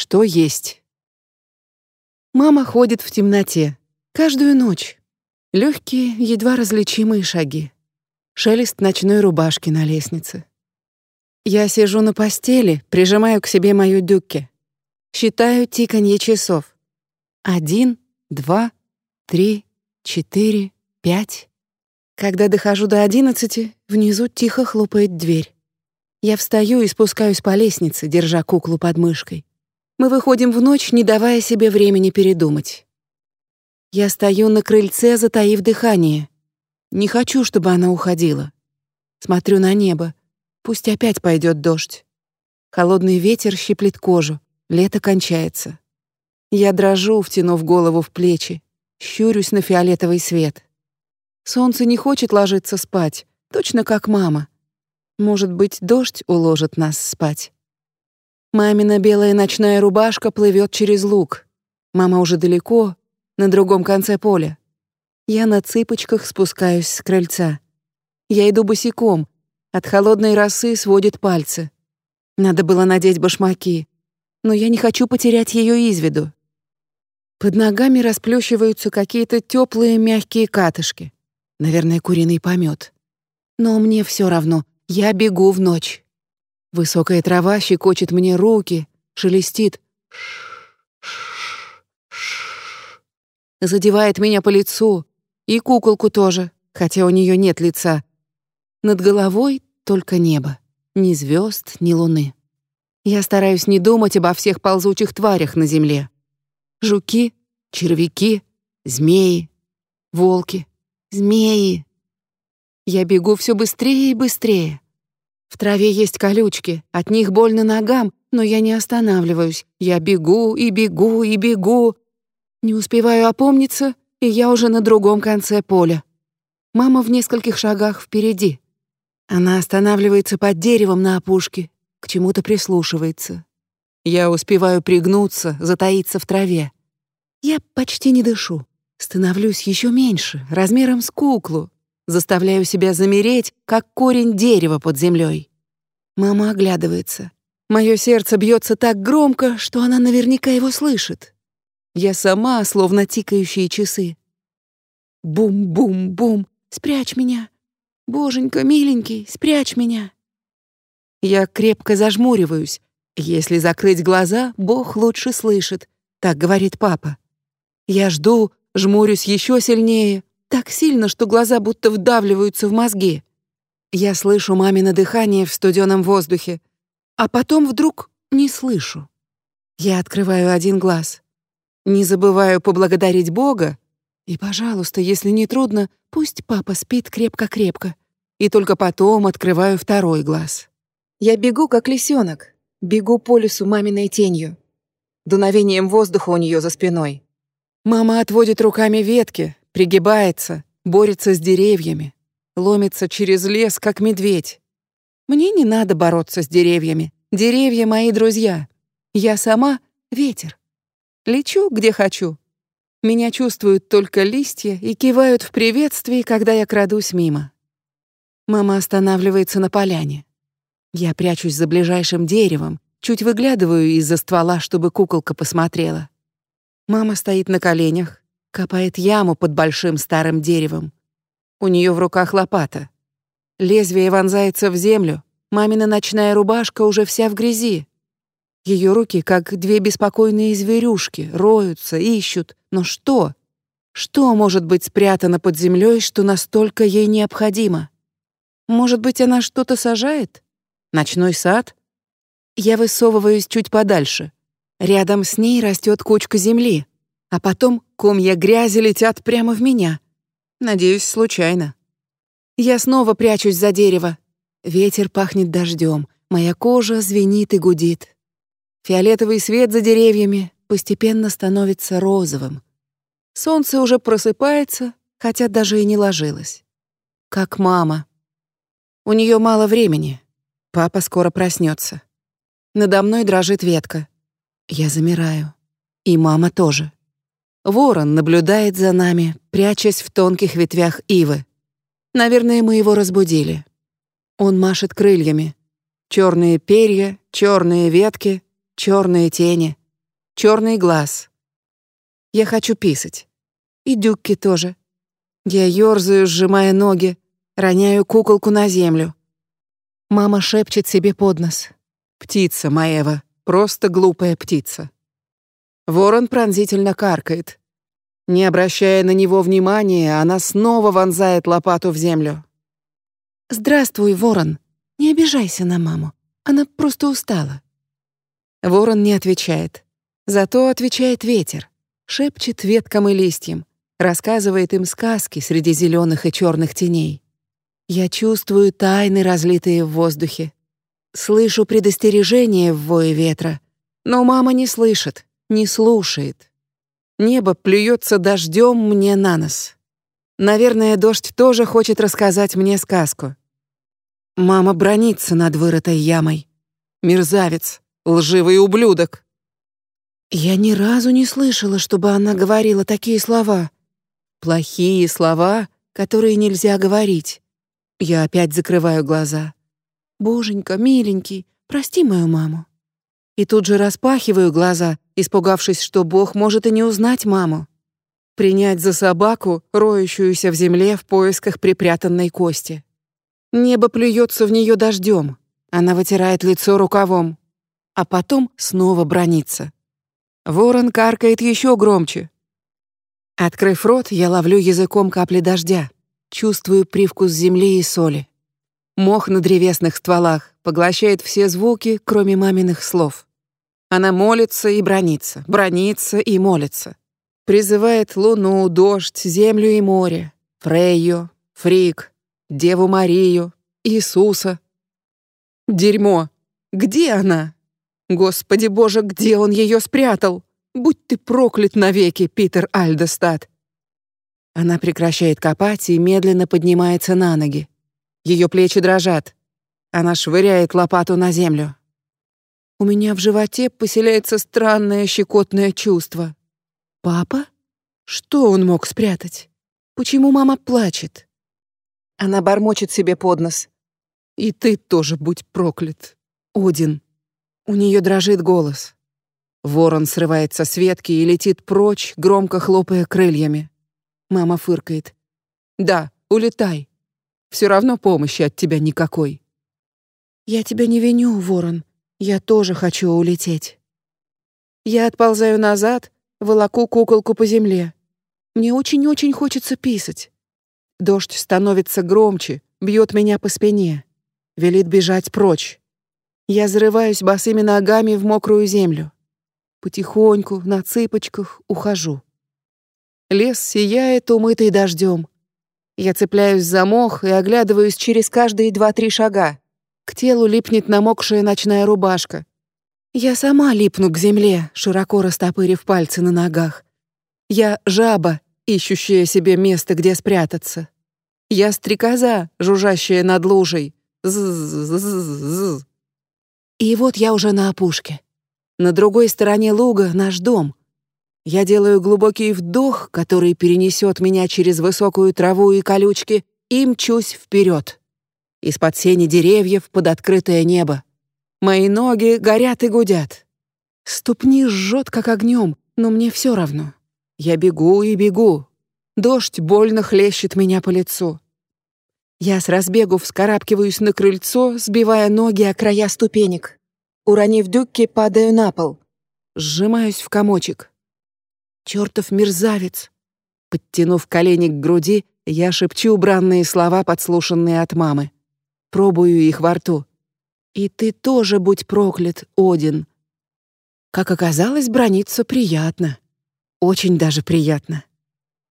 что есть. Мама ходит в темноте. Каждую ночь. Легкие, едва различимые шаги. Шелест ночной рубашки на лестнице. Я сижу на постели, прижимаю к себе мою дюкки. Считаю тиканье часов. Один, два, три, четыре, пять. Когда дохожу до одиннадцати, внизу тихо хлопает дверь. Я встаю и спускаюсь по лестнице, держа куклу под мышкой. Мы выходим в ночь, не давая себе времени передумать. Я стою на крыльце, затаив дыхание. Не хочу, чтобы она уходила. Смотрю на небо. Пусть опять пойдет дождь. Холодный ветер щиплет кожу. Лето кончается. Я дрожу, втянув голову в плечи, щурюсь на фиолетовый свет. Солнце не хочет ложиться спать, точно как мама. Может быть, дождь уложит нас спать. Мамина белая ночная рубашка плывет через луг. Мама уже далеко, на другом конце поля. Я на цыпочках спускаюсь с крыльца. Я иду босиком, от холодной росы сводит пальцы. Надо было надеть башмаки, но я не хочу потерять ее из виду. Под ногами расплющиваются какие-то теплые мягкие катышки. Наверное, куриный помет. Но мне все равно, я бегу в ночь. Высокая трава щекочет мне руки, шелестит. Задевает меня по лицу. И куколку тоже, хотя у нее нет лица. Над головой только небо. Ни звезд, ни луны. Я стараюсь не думать обо всех ползучих тварях на земле. Жуки, червяки, змеи, волки, змеи. Я бегу все быстрее и быстрее. В траве есть колючки, от них больно ногам, но я не останавливаюсь. Я бегу и бегу и бегу. Не успеваю опомниться, и я уже на другом конце поля. Мама в нескольких шагах впереди. Она останавливается под деревом на опушке, к чему-то прислушивается. Я успеваю пригнуться, затаиться в траве. Я почти не дышу. Становлюсь еще меньше, размером с куклу. Заставляю себя замереть, как корень дерева под землей. Мама оглядывается. Мое сердце бьется так громко, что она наверняка его слышит. Я сама, словно тикающие часы. Бум-бум-бум, спрячь меня, «Боженька, миленький, спрячь меня!» Я крепко зажмуриваюсь. Если закрыть глаза, Бог лучше слышит, так говорит папа. Я жду, жмурюсь еще сильнее, так сильно, что глаза будто вдавливаются в мозги. Я слышу мамино дыхание в студеном воздухе, а потом вдруг не слышу. Я открываю один глаз. Не забываю поблагодарить Бога, и, пожалуйста, если не трудно, пусть папа спит крепко-крепко и только потом открываю второй глаз. Я бегу, как лисенок, бегу по лесу маминой тенью, дуновением воздуха у нее за спиной. Мама отводит руками ветки, пригибается, борется с деревьями, ломится через лес, как медведь. Мне не надо бороться с деревьями. Деревья — мои друзья. Я сама — ветер. Лечу, где хочу. Меня чувствуют только листья и кивают в приветствии, когда я крадусь мимо. Мама останавливается на поляне. Я прячусь за ближайшим деревом, чуть выглядываю из-за ствола, чтобы куколка посмотрела. Мама стоит на коленях, копает яму под большим старым деревом. У нее в руках лопата. Лезвие вонзается в землю, мамина ночная рубашка уже вся в грязи. Ее руки, как две беспокойные зверюшки, роются, ищут. Но что? Что может быть спрятано под землей, что настолько ей необходимо? Может быть, она что-то сажает? Ночной сад? Я высовываюсь чуть подальше. Рядом с ней растет кучка земли, а потом комья грязи летят прямо в меня. Надеюсь, случайно. Я снова прячусь за дерево. Ветер пахнет дождем, моя кожа звенит и гудит. Фиолетовый свет за деревьями постепенно становится розовым. Солнце уже просыпается, хотя даже и не ложилось. Как мама. У нее мало времени. Папа скоро проснется. Надо мной дрожит ветка. Я замираю. И мама тоже. Ворон наблюдает за нами, прячась в тонких ветвях ивы. Наверное, мы его разбудили. Он машет крыльями. Черные перья, черные ветки, черные тени. черный глаз. Я хочу писать. И Дюкки тоже. Я ёрзаю, сжимая ноги, роняю куколку на землю. Мама шепчет себе под нос. «Птица, Маева, просто глупая птица». Ворон пронзительно каркает. Не обращая на него внимания, она снова вонзает лопату в землю. «Здравствуй, ворон. Не обижайся на маму. Она просто устала». Ворон не отвечает. Зато отвечает ветер. Шепчет веткам и листьям. Рассказывает им сказки среди зеленых и черных теней. Я чувствую тайны, разлитые в воздухе. Слышу предостережение в вое ветра. Но мама не слышит, не слушает. Небо плюется дождем мне на нос. Наверное, дождь тоже хочет рассказать мне сказку. Мама бронится над вырытой ямой. Мерзавец, лживый ублюдок. Я ни разу не слышала, чтобы она говорила такие слова. Плохие слова, которые нельзя говорить. Я опять закрываю глаза. Боженька, миленький, прости мою маму. И тут же распахиваю глаза, испугавшись, что Бог может и не узнать маму. Принять за собаку, роющуюся в земле в поисках припрятанной кости. Небо плюется в нее дождем. Она вытирает лицо рукавом, а потом снова бронится. Ворон каркает еще громче. Открыв рот, я ловлю языком капли дождя, чувствую привкус земли и соли. Мох на древесных стволах поглощает все звуки, кроме маминых слов. Она молится и бронится, бронится и молится. Призывает луну, дождь, землю и море, Фрейю, Фрик, Деву Марию, Иисуса. Дерьмо. Где она? Господи Боже, где он ее спрятал? Будь ты проклят навеки, Питер Альдестад. Она прекращает копать и медленно поднимается на ноги. Ее плечи дрожат. Она швыряет лопату на землю. У меня в животе поселяется странное щекотное чувство. Папа? Что он мог спрятать? Почему мама плачет? Она бормочет себе под нос. И ты тоже будь проклят, Один. У нее дрожит голос. Ворон срывается с ветки и летит прочь, громко хлопая крыльями. Мама фыркает. «Да, улетай. Все равно помощи от тебя никакой». «Я тебя не виню, Ворон. Я тоже хочу улететь». Я отползаю назад, волоку куколку по земле. Мне очень-очень хочется писать. Дождь становится громче, бьет меня по спине. Велит бежать прочь. Я зарываюсь босыми ногами в мокрую землю. Потихоньку, на цыпочках, ухожу. Лес сияет, умытый дождем. Я цепляюсь за мох и оглядываюсь через каждые два-три шага. К телу липнет намокшая ночная рубашка. Я сама липну к земле, широко растопырив пальцы на ногах. Я жаба, ищущая себе место, где спрятаться. Я стрекоза, жужжащая над лужей. З-з-з-з-з. И вот я уже на опушке. На другой стороне луга наш дом. Я делаю глубокий вдох, который перенесет меня через высокую траву и колючки, и мчусь вперед. Из-под сени деревьев под открытое небо. Мои ноги горят и гудят. Ступни жжет, как огнем, но мне все равно. Я бегу и бегу. Дождь больно хлещет меня по лицу. Я с разбегу вскарабкиваюсь на крыльцо, сбивая ноги о края ступенек. Уронив дюкки, падаю на пол. Сжимаюсь в комочек. Чёртов мерзавец! Подтянув колени к груди, я шепчу бранные слова, подслушанные от мамы. Пробую их во рту. «И ты тоже будь проклят, Один!» Как оказалось, брониться приятно. Очень даже приятно.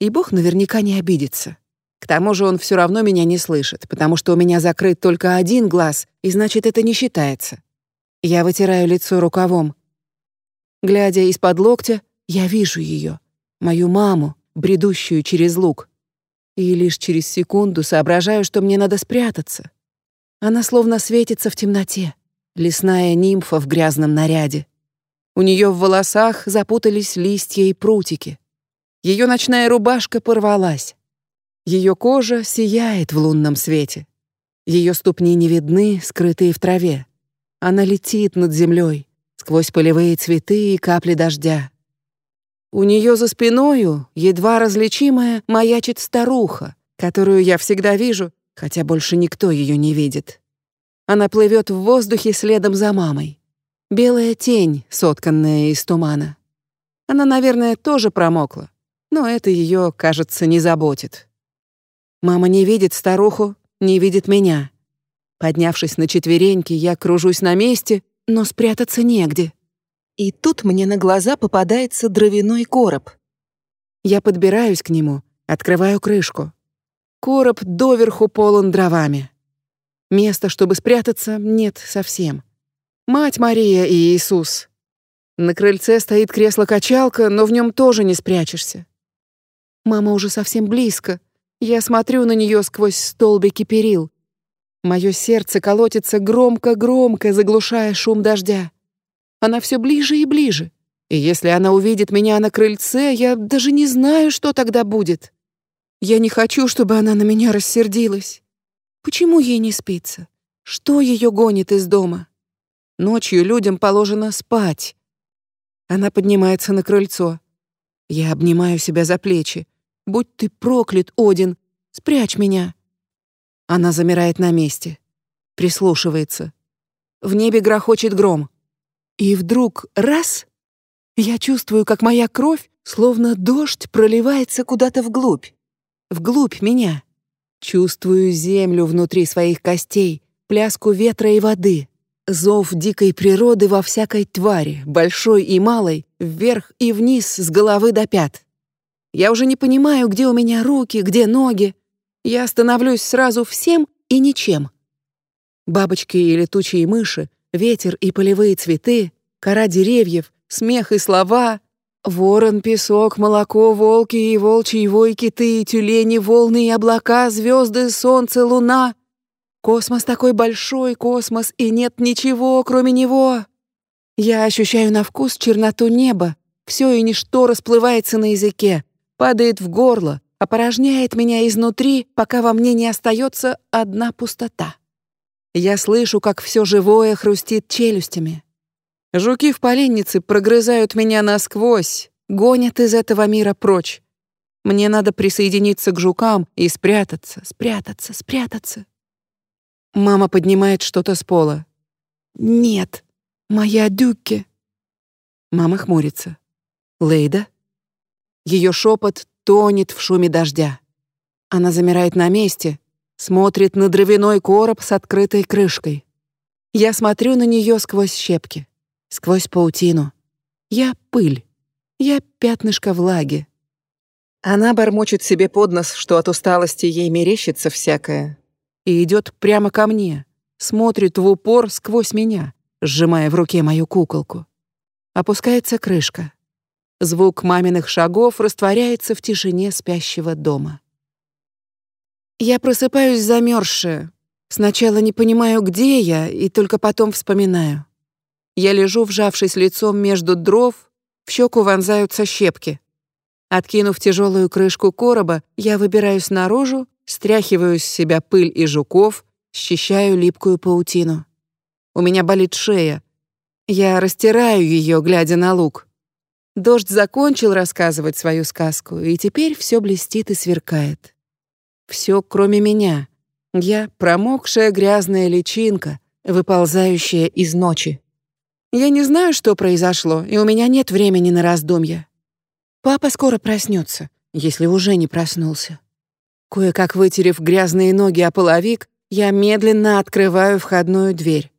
И Бог наверняка не обидится. К тому же он все равно меня не слышит, потому что у меня закрыт только один глаз, и значит, это не считается. Я вытираю лицо рукавом. Глядя из-под локтя, я вижу ее, мою маму, бредущую через луг. И лишь через секунду соображаю, что мне надо спрятаться. Она словно светится в темноте, лесная нимфа в грязном наряде. У нее в волосах запутались листья и прутики. Ее ночная рубашка порвалась. Ее кожа сияет в лунном свете. Ее ступни не видны, скрытые в траве. Она летит над землей, сквозь полевые цветы и капли дождя. У нее за спиною едва различимая маячит старуха, которую я всегда вижу, хотя больше никто ее не видит. Она плывет в воздухе следом за мамой. Белая тень, сотканная из тумана. Она, наверное, тоже промокла, но это ее, кажется, не заботит. Мама не видит старуху, не видит меня. Поднявшись на четвереньки, я кружусь на месте, но спрятаться негде. И тут мне на глаза попадается дровяной короб. Я подбираюсь к нему, открываю крышку. Короб доверху полон дровами. Места, чтобы спрятаться, нет совсем. Мать Мария и Иисус. На крыльце стоит кресло-качалка, но в нем тоже не спрячешься. Мама уже совсем близко. Я смотрю на нее сквозь столбики перил. Мое сердце колотится громко-громко, заглушая шум дождя. Она все ближе и ближе. И если она увидит меня на крыльце, я даже не знаю, что тогда будет. Я не хочу, чтобы она на меня рассердилась. Почему ей не спится? Что ее гонит из дома? Ночью людям положено спать. Она поднимается на крыльцо. Я обнимаю себя за плечи. Будь ты проклят, Один, спрячь меня. Она замирает на месте, прислушивается. В небе грохочет гром. И вдруг раз я чувствую, как моя кровь, словно дождь, проливается куда-то вглубь. Вглубь меня. Чувствую землю внутри своих костей, пляску ветра и воды, зов дикой природы во всякой твари, большой и малой, вверх и вниз, с головы до пят. Я уже не понимаю, где у меня руки, где ноги. Я становлюсь сразу всем и ничем. Бабочки и летучие мыши, ветер и полевые цветы, кора деревьев, смех и слова, ворон, песок, молоко, волки и волчьи вой, киты, тюлени, волны и облака, звезды, солнце, луна. Космос такой большой, космос, и нет ничего, кроме него. Я ощущаю на вкус черноту неба, все и ничто расплывается на языке, падает в горло, опорожняет меня изнутри, пока во мне не остается одна пустота. Я слышу, как все живое хрустит челюстями. Жуки в поленнице прогрызают меня насквозь, гонят из этого мира прочь. Мне надо присоединиться к жукам и спрятаться, спрятаться, спрятаться. Мама поднимает что-то с пола. «Нет, моя Дюкке». Мама хмурится. «Лейда?» Ее шепот тонет в шуме дождя. Она замирает на месте, смотрит на дровяной короб с открытой крышкой. Я смотрю на нее сквозь щепки, сквозь паутину. Я пыль, я пятнышко влаги. Она бормочет себе под нос, что от усталости ей мерещится всякое, и идет прямо ко мне, смотрит в упор сквозь меня, сжимая в руке мою куколку. Опускается крышка. Звук маминых шагов растворяется в тишине спящего дома. Я просыпаюсь замерзшая. Сначала не понимаю, где я, и только потом вспоминаю. Я лежу, вжавшись лицом между дров, в щеку вонзаются щепки. Откинув тяжелую крышку короба, я выбираюсь наружу, стряхиваю с себя пыль и жуков, счищаю липкую паутину. У меня болит шея. Я растираю ее, глядя на лук. Дождь закончил рассказывать свою сказку, и теперь все блестит и сверкает. Все, кроме меня. Я промокшая грязная личинка, выползающая из ночи. Я не знаю, что произошло, и у меня нет времени на раздумья. Папа скоро проснется, если уже не проснулся. Кое-как вытерев грязные ноги о половик, я медленно открываю входную дверь.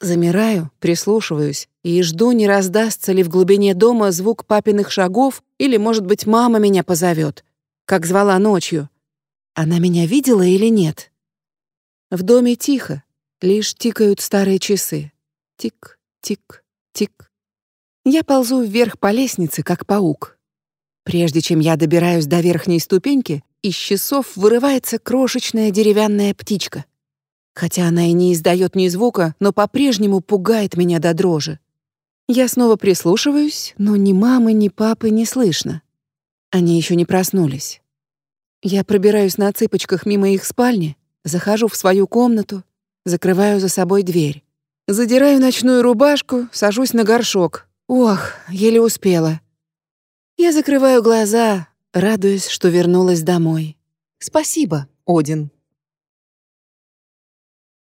Замираю, прислушиваюсь и жду, не раздастся ли в глубине дома звук папиных шагов или, может быть, мама меня позовет, как звала ночью. Она меня видела или нет? В доме тихо, лишь тикают старые часы. Тик, тик, тик. Я ползу вверх по лестнице, как паук. Прежде чем я добираюсь до верхней ступеньки, из часов вырывается крошечная деревянная птичка. Хотя она и не издает ни звука, но по-прежнему пугает меня до дрожи. Я снова прислушиваюсь, но ни мамы, ни папы не слышно. Они еще не проснулись. Я пробираюсь на цыпочках мимо их спальни, захожу в свою комнату, закрываю за собой дверь. Задираю ночную рубашку, сажусь на горшок. Ох, еле успела. Я закрываю глаза, радуясь, что вернулась домой. Спасибо, Один.